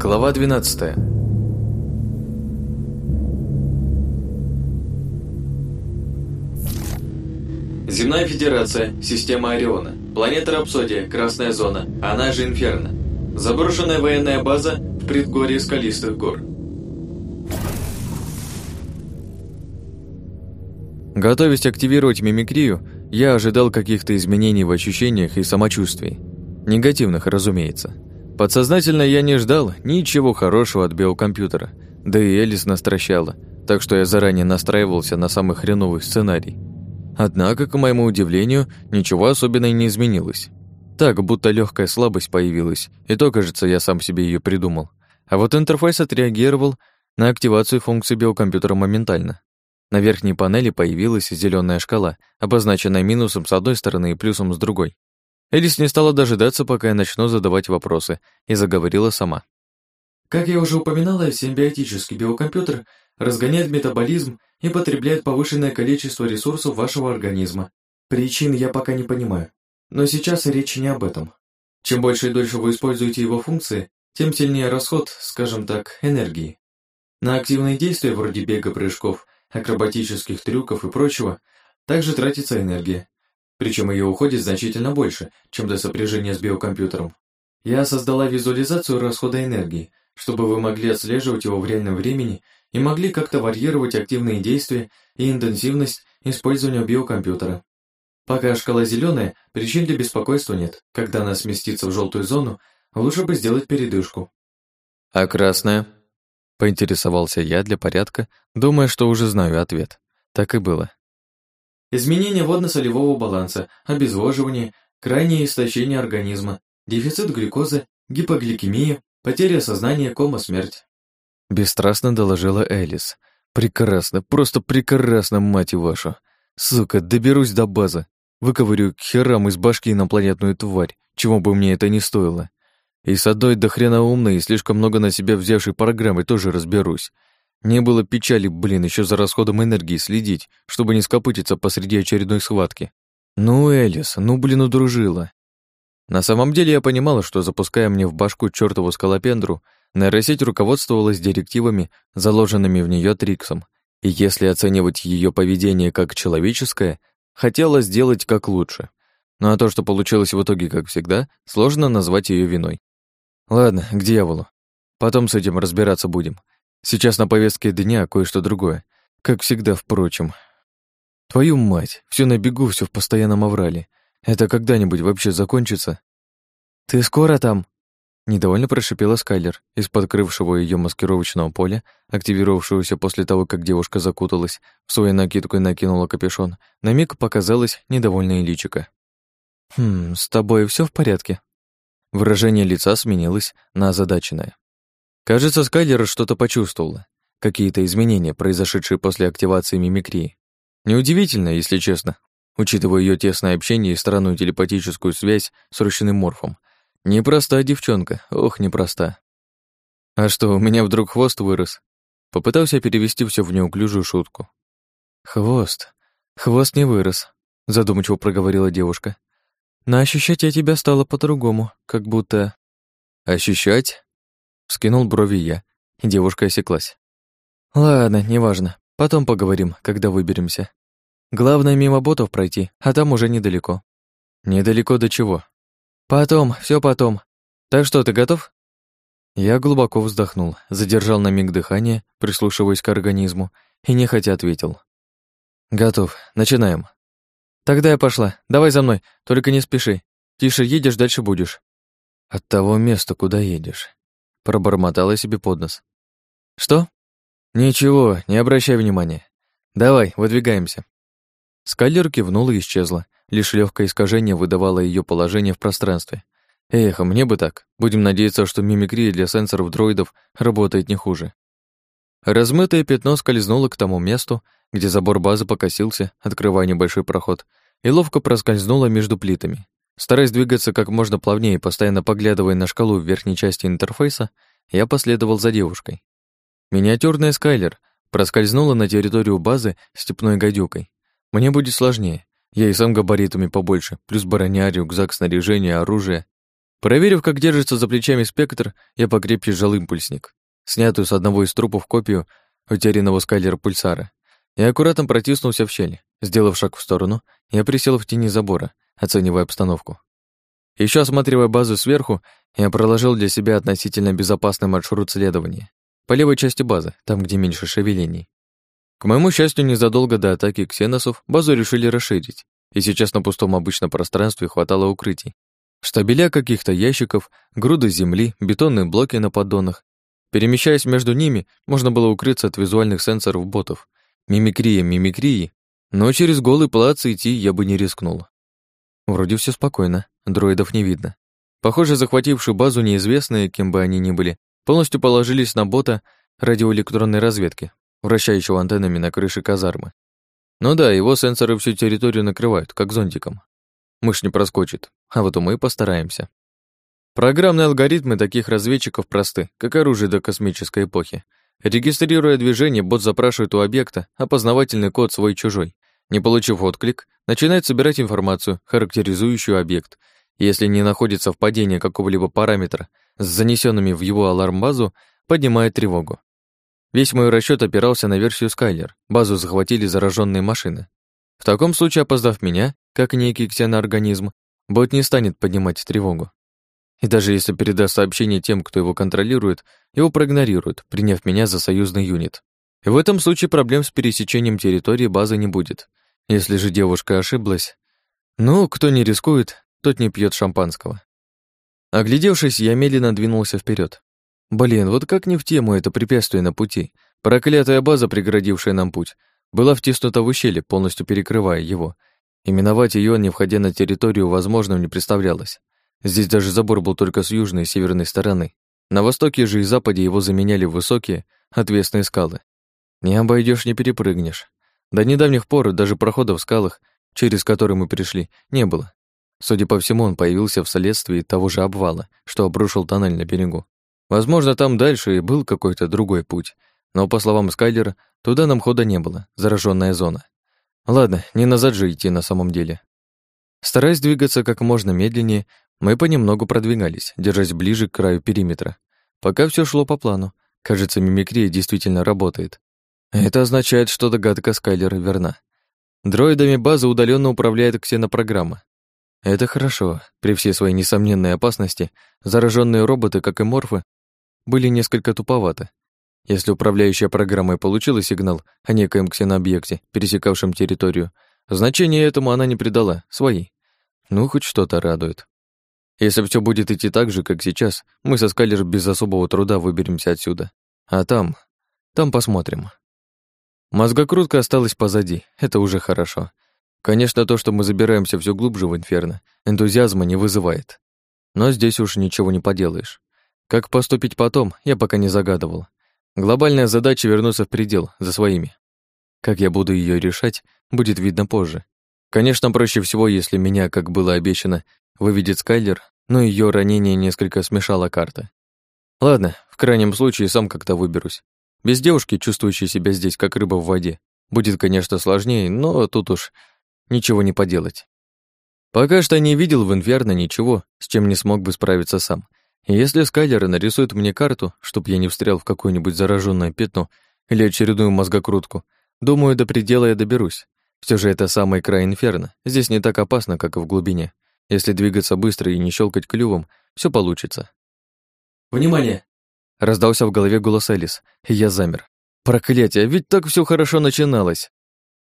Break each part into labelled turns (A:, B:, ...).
A: Глава 12 Земная Федерация, система Ориона, планета Рапсодия, Красная Зона, она же Инферно. Заброшенная военная база в предгорье скалистых гор. Готовясь активировать мимикрию, я ожидал каких-то изменений в ощущениях и самочувствии. Негативных, разумеется. Подсознательно я не ждал ничего хорошего от биокомпьютера, да и Элис настращала, так что я заранее настраивался на самый хреновый сценарий. Однако, к моему удивлению, ничего особенного не изменилось. Так, будто легкая слабость появилась, и то, кажется, я сам себе ее придумал. А вот интерфейс отреагировал на активацию функции биокомпьютера моментально. На верхней панели появилась зеленая шкала, обозначенная минусом с одной стороны и плюсом с другой. Элис не стала дожидаться, пока я начну задавать вопросы, и заговорила сама. Как я уже упоминала, симбиотический биокомпьютер разгоняет метаболизм и потребляет повышенное количество ресурсов вашего организма. Причин я пока не понимаю. Но сейчас речь не об этом. Чем больше и дольше вы используете его функции, тем сильнее расход, скажем так, энергии. На активные действия вроде бега, прыжков, акробатических трюков и прочего также тратится энергия, причем ее уходит значительно больше, чем до сопряжения с биокомпьютером. Я создала визуализацию расхода энергии, чтобы вы могли отслеживать его в реальном времени и могли как-то варьировать активные действия и интенсивность использования биокомпьютера. Пока шкала зеленая, причин для беспокойства нет. Когда она сместится в желтую зону, лучше бы сделать передышку. А красная? Поинтересовался я для порядка, думая, что уже знаю ответ. Так и было. Изменение водно-солевого баланса, обезвоживание, крайнее истощение организма, дефицит глюкозы, гипогликемия, потеря сознания, кома, смерть. Бесстрастно доложила Элис. Прекрасно, просто прекрасно, мать вашу. Сука, доберусь до базы. Выковырю к херам из башки инопланетную тварь, чего бы мне это ни стоило. И с одной до хрена умной и слишком много на себя взявшей программой тоже разберусь. Не было печали, блин, еще за расходом энергии следить, чтобы не скопытиться посреди очередной схватки. Ну, Элис, ну, блин, удружила. На самом деле я понимала, что, запуская мне в башку чертову скалопендру, нейросеть руководствовалась директивами, заложенными в нее Триксом, и если оценивать ее поведение как человеческое, хотела сделать как лучше. Ну а то, что получилось в итоге, как всегда, сложно назвать ее виной. Ладно, к дьяволу. Потом с этим разбираться будем. Сейчас на повестке дня кое-что другое. Как всегда, впрочем. Твою мать, все на бегу, все в постоянном аврале. Это когда-нибудь вообще закончится? Ты скоро там? Недовольно прошипела Скайлер из подкрывшего ее маскировочного поля, активировавшегося после того, как девушка закуталась, в свою накидку и накинула капюшон. На миг показалось недовольное личико. «Хм, с тобой все в порядке?» Выражение лица сменилось на озадаченное. Кажется, Скайлер что-то почувствовала. Какие-то изменения, произошедшие после активации мимикрии. Неудивительно, если честно, учитывая ее тесное общение и странную телепатическую связь с ручным морфом. Непроста девчонка, ох, непроста. А что, у меня вдруг хвост вырос? Попытался перевести все в неуклюжую шутку. Хвост? Хвост не вырос, задумчиво проговорила девушка. Но ощущать я тебя стала по-другому, как будто... Ощущать? Вскинул брови я, и девушка осеклась. «Ладно, неважно. Потом поговорим, когда выберемся. Главное, мимо ботов пройти, а там уже недалеко». «Недалеко до чего?» «Потом, все потом. Так что, ты готов?» Я глубоко вздохнул, задержал на миг дыхание, прислушиваясь к организму, и нехотя ответил. «Готов. Начинаем». «Тогда я пошла. Давай за мной, только не спеши. Тише едешь, дальше будешь». «От того места, куда едешь». Пробормотала себе под нос. «Что?» «Ничего, не обращай внимания. Давай, выдвигаемся». Скайлер кивнула и исчезла. Лишь легкое искажение выдавало ее положение в пространстве. Эх, мне бы так. Будем надеяться, что мимикрия для сенсоров дроидов работает не хуже. Размытое пятно скользнуло к тому месту, где забор базы покосился, открывая небольшой проход, и ловко проскользнуло между плитами. Стараясь двигаться как можно плавнее, постоянно поглядывая на шкалу в верхней части интерфейса, я последовал за девушкой. Миниатюрная Скайлер проскользнула на территорию базы степной гадюкой. Мне будет сложнее. Я и сам габаритами побольше, плюс броня, рюкзак, снаряжение, оружие. Проверив, как держится за плечами спектр, я покрепче сжал импульсник, снятую с одного из трупов копию утерянного скайлера пульсара, и аккуратно протиснулся в щель. Сделав шаг в сторону, я присел в тени забора, оценивая обстановку. Еще осматривая базу сверху, я проложил для себя относительно безопасный маршрут следования. По левой части базы, там, где меньше шевелений. К моему счастью, незадолго до атаки ксеносов базу решили расширить, и сейчас на пустом обычном пространстве хватало укрытий. Штабеля каких-то ящиков, груды земли, бетонные блоки на поддонах. Перемещаясь между ними, можно было укрыться от визуальных сенсоров ботов. Мимикрия мимикрии, но через голый плац идти я бы не рискнул. Вроде все спокойно, дроидов не видно. Похоже, захватившие базу неизвестные, кем бы они ни были, полностью положились на бота радиоэлектронной разведки, вращающего антеннами на крыше казармы. Ну да, его сенсоры всю территорию накрывают, как зонтиком. Мышь не проскочит, а вот мы постараемся. Программные алгоритмы таких разведчиков просты, как оружие до космической эпохи. Регистрируя движение, бот запрашивает у объекта опознавательный код свой-чужой. Не получив отклик, начинает собирать информацию, характеризующую объект. Если не находит совпадения какого-либо параметра с занесенными в его аларм-базу, поднимает тревогу. Весь мой расчет опирался на версию Скайлер. Базу захватили зараженные машины. В таком случае, опоздав меня, как некий ксеноорганизм, бот не станет поднимать тревогу. И даже если передаст сообщение тем, кто его контролирует, его проигнорируют, приняв меня за союзный юнит. И в этом случае проблем с пересечением территории базы не будет. Если же девушка ошиблась, ну, кто не рискует, тот не пьет шампанского. Оглядевшись, я медленно двинулся вперед. Блин, вот как не в тему это препятствие на пути. Проклятая база, преградившая нам путь, была втиснута в ущелье, полностью перекрывая его. Именовать ее, не входя на территорию, возможным не представлялось. Здесь даже забор был только с южной и северной стороны. На востоке же и западе его заменяли высокие, отвесные скалы. Не обойдешь, не перепрыгнешь. До недавних пор даже прохода в скалах, через которые мы пришли, не было. Судя по всему, он появился вследствие того же обвала, что обрушил тоннель на берегу. Возможно, там дальше и был какой-то другой путь, но, по словам Скайлера, туда нам хода не было, зараженная зона. Ладно, не назад же идти на самом деле. Стараясь двигаться как можно медленнее, мы понемногу продвигались, держась ближе к краю периметра. Пока все шло по плану. Кажется, мимикрия действительно работает. Это означает, что догадка Скайлера верна. Дроидами базы удаленно управляет ксенопрограмма. Это хорошо. При всей своей несомненной опасности, зараженные роботы, как и морфы, были несколько туповаты. Если управляющая программой получила сигнал о некоем ксенообъекте, пересекавшем территорию, значения этому она не придала, свои. Ну, хоть что-то радует. Если все будет идти так же, как сейчас, мы со Скайлер без особого труда выберемся отсюда. А там... там посмотрим. Мозгокрутка осталась позади, это уже хорошо. Конечно, то, что мы забираемся все глубже в инферно, энтузиазма не вызывает. Но здесь уж ничего не поделаешь. Как поступить потом, я пока не загадывал. Глобальная задача вернуться в предел, за своими. Как я буду ее решать, будет видно позже. Конечно, проще всего, если меня, как было обещано, выведет Скайлер, но ее ранение несколько смешало карты. Ладно, в крайнем случае сам как-то выберусь. Без девушки, чувствующей себя здесь как рыба в воде, будет, конечно, сложнее, но тут уж ничего не поделать. Пока что не видел в Инферно ничего, с чем не смог бы справиться сам. И если Скайлер нарисует мне карту, чтоб я не встрял в какое-нибудь зараженное пятно или очередную мозгокрутку, думаю, до предела я доберусь. Все же это самый край Инферно. Здесь не так опасно, как и в глубине. Если двигаться быстро и не щелкать клювом, все получится.
B: «Внимание!»
A: Раздался в голове голос Элис, и я замер. Проклятие, ведь так все хорошо начиналось.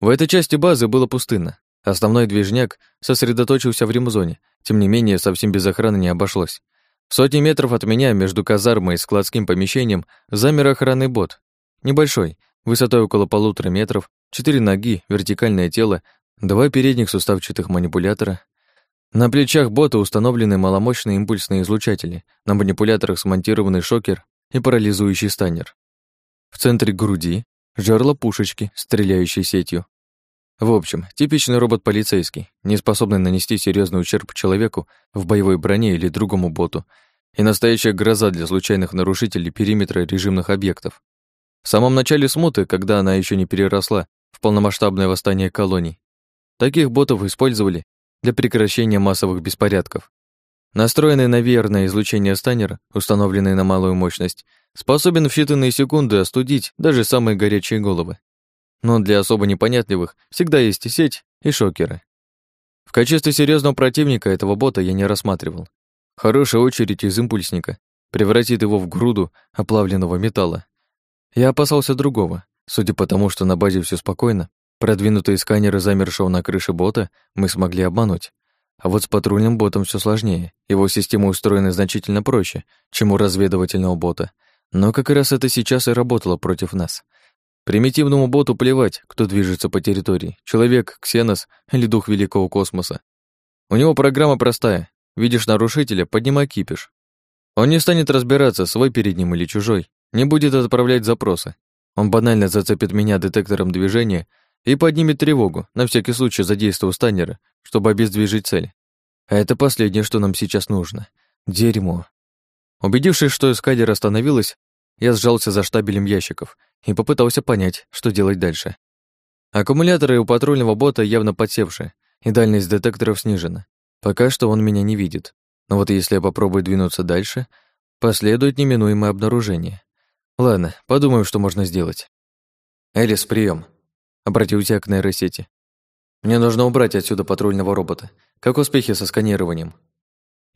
A: В этой части базы было пустынно. Основной движняк сосредоточился в ремзоне, тем не менее совсем без охраны не обошлось. В сотни метров от меня, между казармой и складским помещением, замер охранный бот. Небольшой, высотой около полутора метров, четыре ноги, вертикальное тело, два передних суставчатых манипулятора. На плечах бота установлены маломощные импульсные излучатели, на манипуляторах смонтированный шокер и парализующий станер. В центре груди жерло пушечки, стреляющей сетью. В общем, типичный робот-полицейский, не способный нанести серьезный ущерб человеку в боевой броне или другому боту, и настоящая гроза для случайных нарушителей периметра режимных объектов. В самом начале смуты, когда она еще не переросла в полномасштабное восстание колоний, таких ботов использовали для прекращения массовых беспорядков. Настроенный на верное излучение станера, установленный на малую мощность, способен в считанные секунды остудить даже самые горячие головы. Но для особо непонятливых всегда есть и сеть, и шокеры. В качестве серьезного противника этого бота я не рассматривал. Хорошая очередь из импульсника превратит его в груду оплавленного металла. Я опасался другого. Судя по тому, что на базе все спокойно, продвинутые сканеры замершего на крыше бота мы смогли обмануть. А вот с патрульным ботом все сложнее. Его система устроена значительно проще, чем у разведывательного бота. Но как раз это сейчас и работало против нас. Примитивному боту плевать, кто движется по территории. Человек, ксенос или дух великого космоса. У него программа простая. Видишь нарушителя, поднимай кипиш. Он не станет разбираться, свой перед ним или чужой. Не будет отправлять запросы. Он банально зацепит меня детектором движения и поднимет тревогу, на всякий случай задействовав станнера, чтобы обездвижить цель. А это последнее, что нам сейчас нужно. Дерьмо. Убедившись, что эскадер остановилась, я сжался за штабелем ящиков и попытался понять, что делать дальше. Аккумуляторы у патрульного бота явно подсевшие, и дальность детекторов снижена. Пока что он меня не видит. Но вот если я попробую двинуться дальше, последует неминуемое обнаружение. Ладно, подумаю, что можно сделать. Элис, прием. Обратился к нейросети. Мне нужно убрать отсюда патрульного робота. Как успехи со сканированием?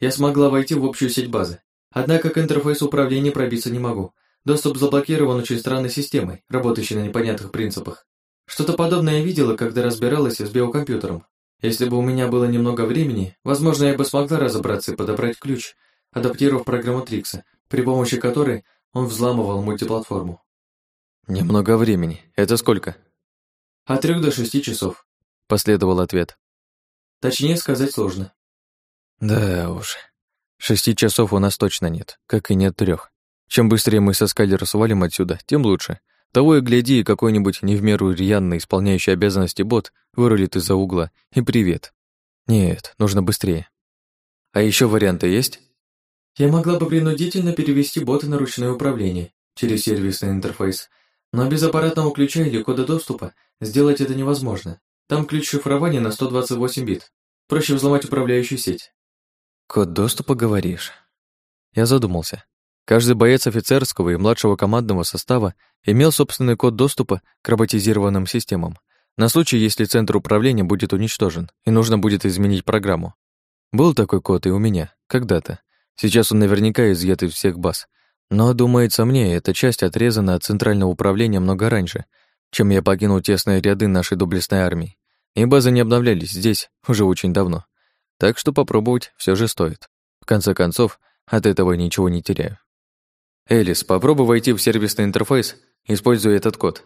B: Я смогла войти в общую сеть базы. Однако к интерфейсу управления пробиться не могу. Доступ заблокирован очень странной системой, работающей на непонятных принципах. Что-то подобное я видела, когда разбиралась с биокомпьютером. Если бы у меня было немного времени, возможно, я бы смогла разобраться и подобрать ключ, адаптировав программу Трикса, при помощи которой он взламывал мультиплатформу.
A: «Немного времени. Это сколько?»
B: «От трех до шести часов», — последовал ответ. «Точнее сказать сложно».
A: «Да уж. Шести часов у нас точно нет, как и нет трех. Чем быстрее мы со Скайлер свалим отсюда, тем лучше. Того и гляди, какой-нибудь не в меру рьяно исполняющий обязанности бот вырулит из-за угла, и привет. Нет, нужно быстрее. А еще варианты есть?
B: Я могла бы принудительно перевести боты на ручное управление через сервисный интерфейс, но без аппаратного ключа или кода доступа сделать это невозможно. Там ключ шифрования на 128 бит. Проще взломать управляющую сеть.
A: Код доступа, говоришь? Я задумался. Каждый боец офицерского и младшего командного состава имел собственный код доступа к роботизированным системам, на случай, если центр управления будет уничтожен и нужно будет изменить программу. Был такой код и у меня, когда-то. Сейчас он наверняка изъят из всех баз. Но, думается мне, эта часть отрезана от центрального управления много раньше, чем я покинул тесные ряды нашей доблестной армии. И базы не обновлялись здесь уже очень давно. Так что попробовать все же стоит. В конце концов, от этого ничего не теряю. «Элис, попробуй войти в сервисный интерфейс, используя этот код».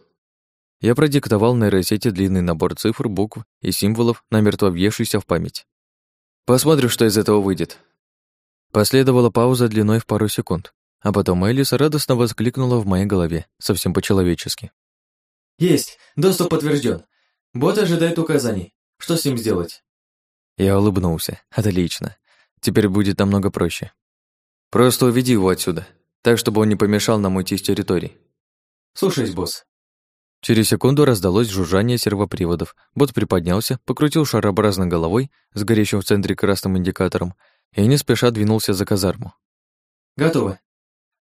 A: Я продиктовал нейросети длинный набор цифр, букв и символов, намертво въевшийся в память. «Посмотрим, что из этого выйдет». Последовала пауза длиной в пару секунд, а потом Элис радостно воскликнула в моей голове, совсем по-человечески.
B: «Есть! Доступ подтвержден. Бот ожидает указаний. Что с ним сделать?»
A: Я улыбнулся. Отлично. Теперь будет намного проще. Просто уведи его отсюда так, чтобы он не помешал нам уйти с территории.
B: Слушаюсь, босс.
A: Через секунду раздалось жужжание сервоприводов. Бот приподнялся, покрутил шарообразной головой с горящим в центре красным индикатором и не спеша двинулся за казарму.
B: Готово.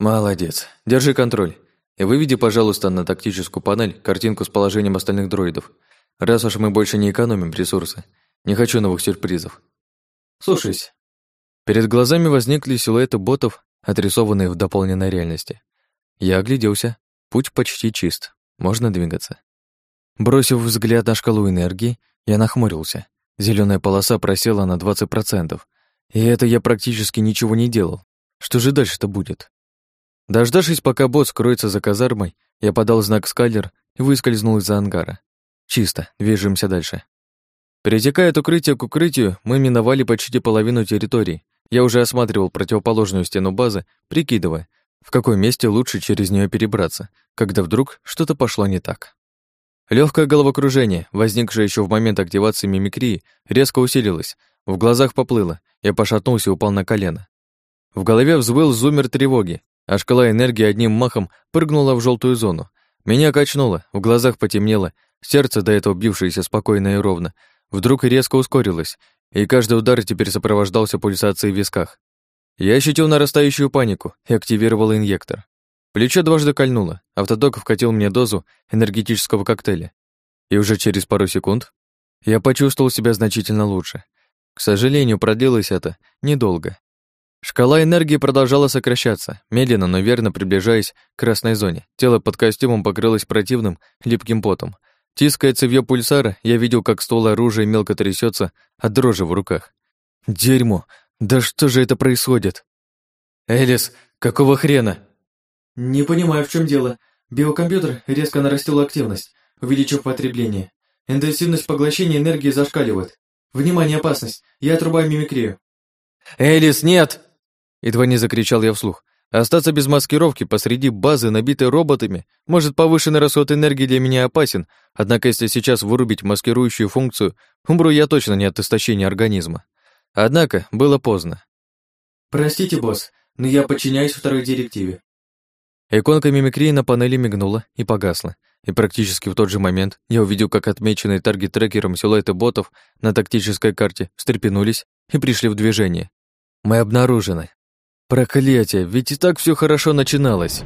A: Молодец. Держи контроль. И выведи, пожалуйста, на тактическую панель картинку с положением остальных дроидов. Раз уж мы больше не экономим ресурсы. Не хочу новых сюрпризов.
B: Слушаюсь.
A: Перед глазами возникли силуэты ботов отрисованные в дополненной реальности. Я огляделся. Путь почти чист. Можно двигаться. Бросив взгляд на шкалу энергии, я нахмурился. Зеленая полоса просела на 20%. И это я практически ничего не делал. Что же дальше-то будет? Дождавшись, пока бот скроется за казармой, я подал знак скайлер и выскользнул из-за ангара. Чисто, движемся дальше. Перетекая от укрытия к укрытию, мы миновали почти половину территории я уже осматривал противоположную стену базы, прикидывая, в каком месте лучше через нее перебраться, когда вдруг что-то пошло не так. Легкое головокружение, возникшее еще в момент активации мимикрии, резко усилилось, в глазах поплыло, я пошатнулся и упал на колено. В голове взвыл зумер тревоги, а шкала энергии одним махом прыгнула в желтую зону. Меня качнуло, в глазах потемнело, сердце, до этого бившееся спокойно и ровно, вдруг резко ускорилось, и каждый удар теперь сопровождался пульсацией в висках. Я ощутил нарастающую панику и активировал инъектор. Плечо дважды кольнуло, автодок вкатил мне дозу энергетического коктейля. И уже через пару секунд я почувствовал себя значительно лучше. К сожалению, продлилось это недолго. Шкала энергии продолжала сокращаться, медленно, но верно приближаясь к красной зоне. Тело под костюмом покрылось противным, липким потом. Тиская цевьё пульсара, я видел, как ствол оружия мелко трясется от дрожи в руках. Дерьмо! Да что же это происходит?
B: Элис, какого хрена? Не понимаю, в чем дело. Биокомпьютер резко нарастил активность, увеличив потребление. Интенсивность поглощения энергии зашкаливает. Внимание, опасность! Я отрубаю мимикрию.
A: «Элис, нет!» Едва не закричал я вслух. Остаться без маскировки посреди базы, набитой роботами, может, повышенный расход энергии для меня опасен, однако если сейчас вырубить маскирующую функцию, умру я точно не от истощения организма. Однако было поздно.
B: «Простите, босс, но я подчиняюсь второй директиве».
A: Иконка мимикрии на панели мигнула и погасла, и практически в тот же момент я увидел, как отмеченные таргет-трекером силуэты ботов на тактической карте встрепенулись и пришли в движение. Мы обнаружены. Проклятие, ведь и так все хорошо начиналось.